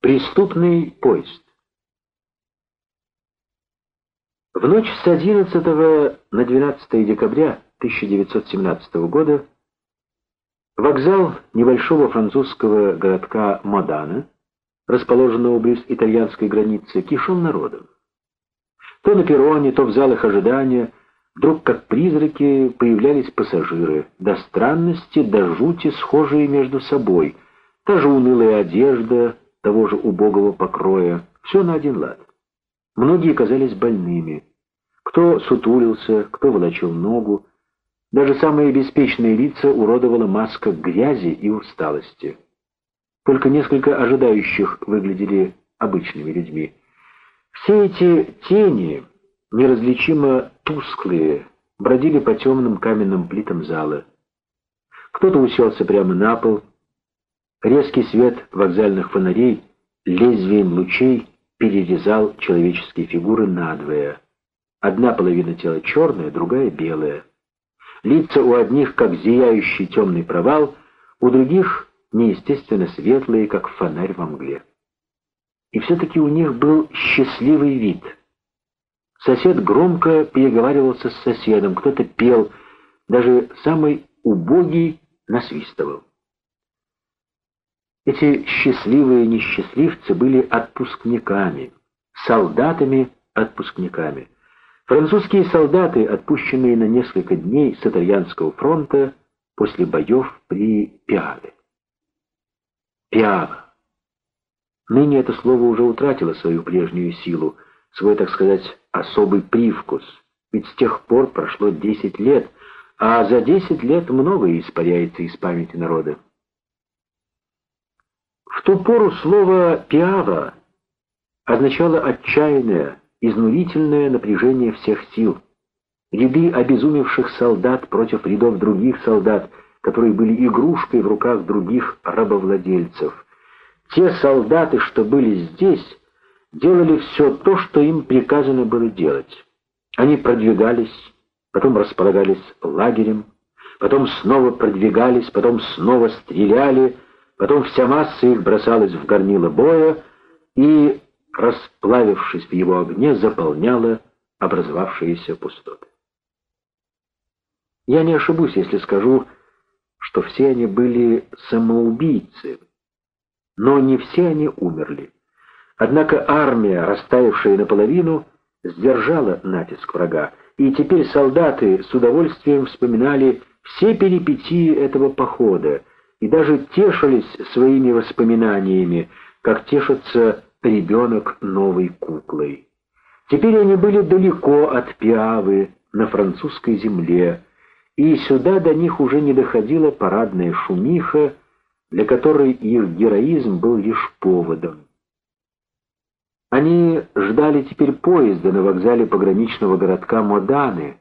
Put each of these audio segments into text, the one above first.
Преступный поезд. В ночь с 11 на 12 декабря 1917 года вокзал небольшого французского городка Модана, расположенного близ итальянской границы, кишел народом. То на перроне, то в залах ожидания вдруг как призраки появлялись пассажиры, до странности, до жути схожие между собой, та же унылая одежда, того же убогого покроя, все на один лад. Многие казались больными. Кто сутулился, кто волочил ногу. Даже самые беспечные лица уродовала маска грязи и усталости. Только несколько ожидающих выглядели обычными людьми. Все эти тени, неразличимо тусклые, бродили по темным каменным плитам зала. Кто-то уселся прямо на пол, Резкий свет вокзальных фонарей лезвием лучей перерезал человеческие фигуры надвое. Одна половина тела черная, другая белая. Лица у одних, как зияющий темный провал, у других неестественно светлые, как фонарь во мгле. И все-таки у них был счастливый вид. Сосед громко переговаривался с соседом, кто-то пел, даже самый убогий насвистывал. Эти счастливые несчастливцы были отпускниками, солдатами-отпускниками. Французские солдаты, отпущенные на несколько дней с итальянского фронта после боев при Пиаве. Пиава. Ныне это слово уже утратило свою прежнюю силу, свой, так сказать, особый привкус, ведь с тех пор прошло 10 лет, а за 10 лет многое испаряется из памяти народа. Ту пору слово «пиава» означало отчаянное, изнурительное напряжение всех сил. Ряды обезумевших солдат против рядов других солдат, которые были игрушкой в руках других рабовладельцев. Те солдаты, что были здесь, делали все то, что им приказано было делать. Они продвигались, потом располагались лагерем, потом снова продвигались, потом снова стреляли, Потом вся масса их бросалась в горнило боя и, расплавившись в его огне, заполняла образовавшиеся пустоты. Я не ошибусь, если скажу, что все они были самоубийцы, но не все они умерли. Однако армия, растаявшая наполовину, сдержала натиск врага, и теперь солдаты с удовольствием вспоминали все перипетии этого похода, и даже тешились своими воспоминаниями, как тешится ребенок новой куклой. Теперь они были далеко от Пиавы, на французской земле, и сюда до них уже не доходила парадная шумиха, для которой их героизм был лишь поводом. Они ждали теперь поезда на вокзале пограничного городка Моданы,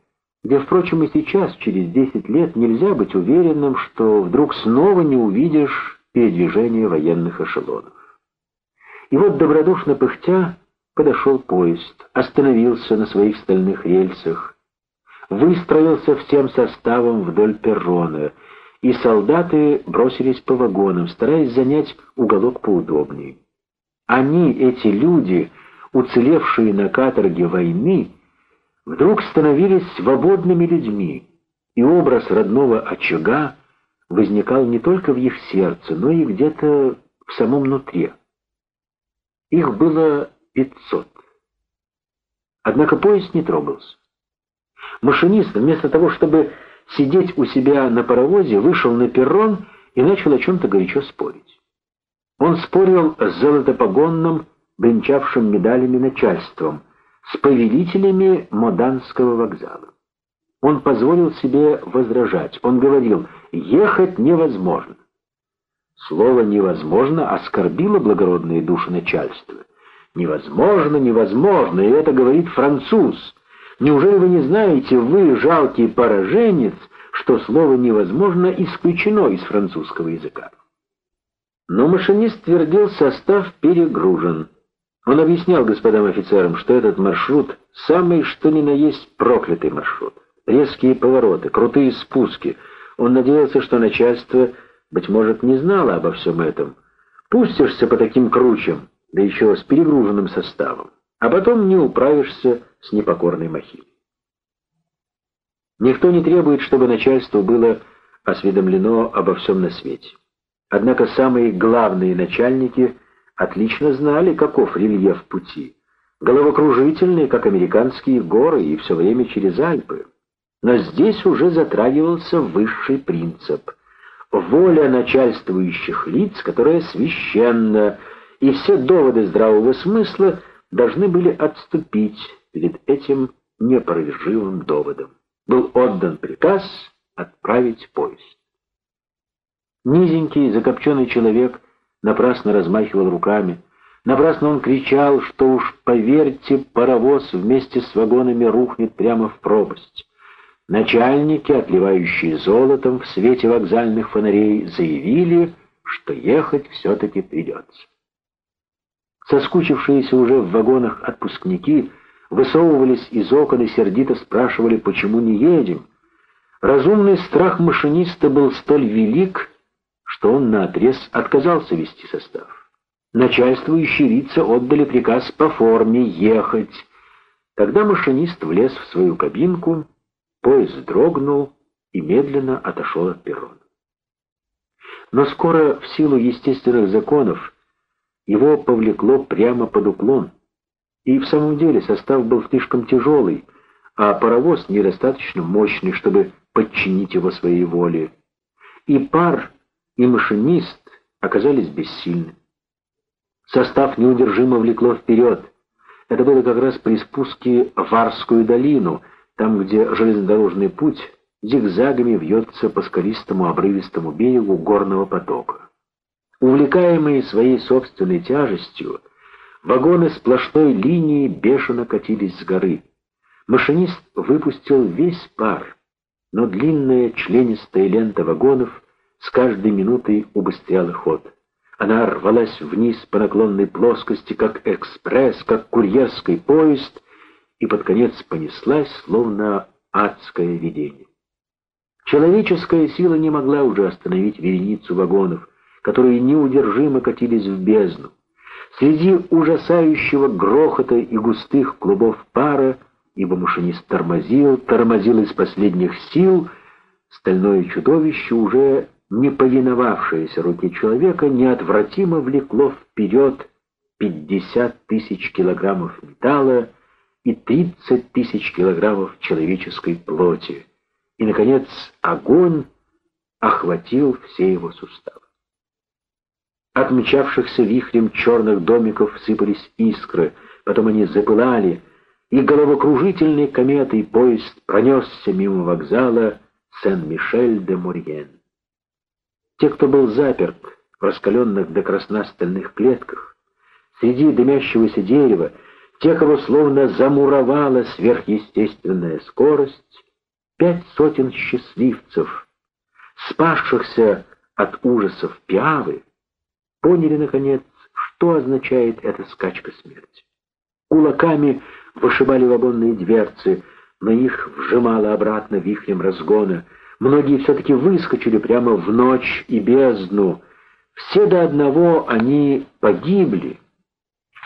где, впрочем, и сейчас, через 10 лет, нельзя быть уверенным, что вдруг снова не увидишь передвижение военных эшелонов. И вот, добродушно пыхтя, подошел поезд, остановился на своих стальных рельсах, выстроился всем составом вдоль перрона, и солдаты бросились по вагонам, стараясь занять уголок поудобнее. Они, эти люди, уцелевшие на каторге войны, вдруг становились свободными людьми, и образ родного очага возникал не только в их сердце, но и где-то в самом нутре. Их было пятьсот. Однако поезд не трогался. Машинист, вместо того, чтобы сидеть у себя на паровозе, вышел на перрон и начал о чем-то горячо спорить. Он спорил с золотопогонным, бренчавшим медалями начальством, с повелителями Моданского вокзала. Он позволил себе возражать. Он говорил, ехать невозможно. Слово «невозможно» оскорбило благородные души начальства. «Невозможно, невозможно», и это говорит француз. Неужели вы не знаете, вы, жалкий пораженец, что слово «невозможно» исключено из французского языка? Но машинист твердил, состав перегружен. Он объяснял господам офицерам, что этот маршрут самый что ни на есть проклятый маршрут. Резкие повороты, крутые спуски. Он надеялся, что начальство, быть может, не знало обо всем этом. Пустишься по таким кручам, да еще с перегруженным составом, а потом не управишься с непокорной махиной. Никто не требует, чтобы начальство было осведомлено обо всем на свете. Однако самые главные начальники отлично знали, каков рельеф пути. Головокружительный, как американские горы, и все время через Альпы. Но здесь уже затрагивался высший принцип — воля начальствующих лиц, которая священна, и все доводы здравого смысла должны были отступить перед этим непровержимым доводом. Был отдан приказ отправить поезд. Низенький, закопченный человек напрасно размахивал руками, напрасно он кричал, что уж, поверьте, паровоз вместе с вагонами рухнет прямо в пропасть. Начальники, отливающие золотом в свете вокзальных фонарей, заявили, что ехать все-таки придется. Соскучившиеся уже в вагонах отпускники высовывались из окон и сердито спрашивали, почему не едем. Разумный страх машиниста был столь велик, что он наотрез отказался вести состав. Начальствующие лица отдали приказ по форме ехать. Тогда машинист влез в свою кабинку, поезд дрогнул и медленно отошел от перрона. Но скоро, в силу естественных законов, его повлекло прямо под уклон. И в самом деле состав был слишком тяжелый, а паровоз недостаточно мощный, чтобы подчинить его своей воле. И пар и машинист оказались бессильны. Состав неудержимо влекло вперед. Это было как раз при спуске в Арскую долину, там, где железнодорожный путь зигзагами вьется по скалистому обрывистому берегу горного потока. Увлекаемые своей собственной тяжестью, вагоны сплошной линии бешено катились с горы. Машинист выпустил весь пар, но длинная членистая лента вагонов — с каждой минутой убыстряла ход. Она рвалась вниз по наклонной плоскости, как экспресс, как курьерский поезд, и под конец понеслась, словно адское видение. Человеческая сила не могла уже остановить вереницу вагонов, которые неудержимо катились в бездну. Среди ужасающего грохота и густых клубов пара, ибо машинист тормозил, тормозил из последних сил, стальное чудовище уже не повиновавшееся руке человека неотвратимо влекло вперед 50 тысяч килограммов металла и 30 тысяч килограммов человеческой плоти. И, наконец, огонь охватил все его суставы. От мчавшихся вихрем черных домиков сыпались искры, потом они запылали, и головокружительной кометой поезд пронесся мимо вокзала Сен-Мишель-де-Мурьен. Те, кто был заперт в раскаленных до красна стальных клетках, среди дымящегося дерева, те, кого словно замуровала сверхъестественная скорость, пять сотен счастливцев, спасшихся от ужасов пиавы, поняли, наконец, что означает эта скачка смерти. Кулаками вышибали вагонные дверцы, но их вжимало обратно вихрем разгона — Многие все-таки выскочили прямо в ночь и бездну. Все до одного они погибли,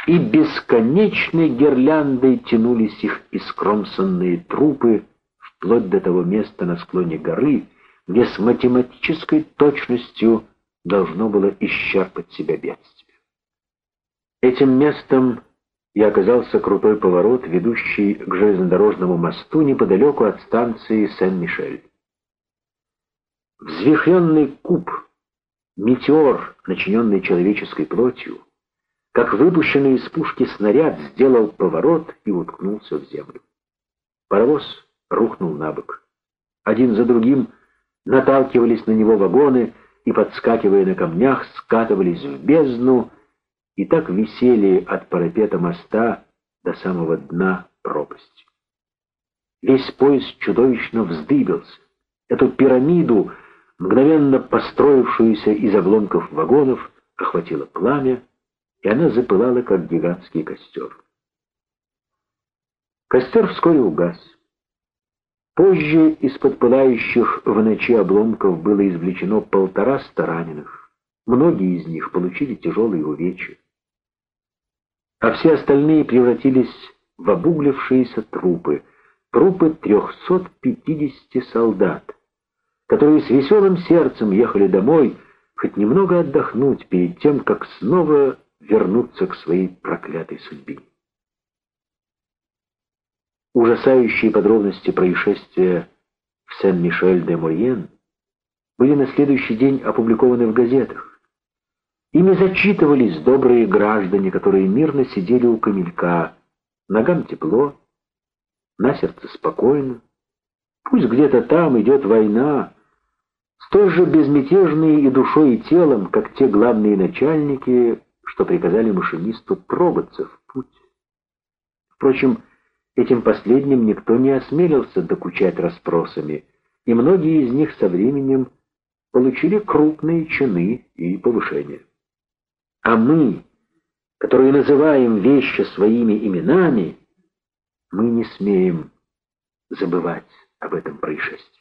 и бесконечной гирляндой тянулись их искромсанные трупы вплоть до того места на склоне горы, где с математической точностью должно было исчерпать себя бедствие. Этим местом и оказался крутой поворот, ведущий к железнодорожному мосту неподалеку от станции Сен-Мишель. Взвихренный куб, метеор, начиненный человеческой плотью, как выпущенный из пушки снаряд, сделал поворот и уткнулся в землю. Паровоз рухнул на бок. Один за другим наталкивались на него вагоны и, подскакивая на камнях, скатывались в бездну и так висели от парапета моста до самого дна пропасти. Весь поезд чудовищно вздыбился. Эту пирамиду мгновенно построившуюся из обломков вагонов, охватило пламя, и она запылала, как гигантский костер. Костер вскоре угас. Позже из-под пылающих в ночи обломков было извлечено полтораста раненых. Многие из них получили тяжелые увечья. А все остальные превратились в обуглившиеся трупы, трупы 350 солдат, которые с веселым сердцем ехали домой, хоть немного отдохнуть перед тем, как снова вернуться к своей проклятой судьбе. Ужасающие подробности происшествия в Сен-Мишель-де-Мойен были на следующий день опубликованы в газетах. Ими зачитывались добрые граждане, которые мирно сидели у камелька, ногам тепло, на сердце спокойно. Пусть где-то там идет война, столь же безмятежные и душой, и телом, как те главные начальники, что приказали машинисту трогаться в путь. Впрочем, этим последним никто не осмелился докучать расспросами, и многие из них со временем получили крупные чины и повышения. А мы, которые называем вещи своими именами, мы не смеем забывать об этом происшествии.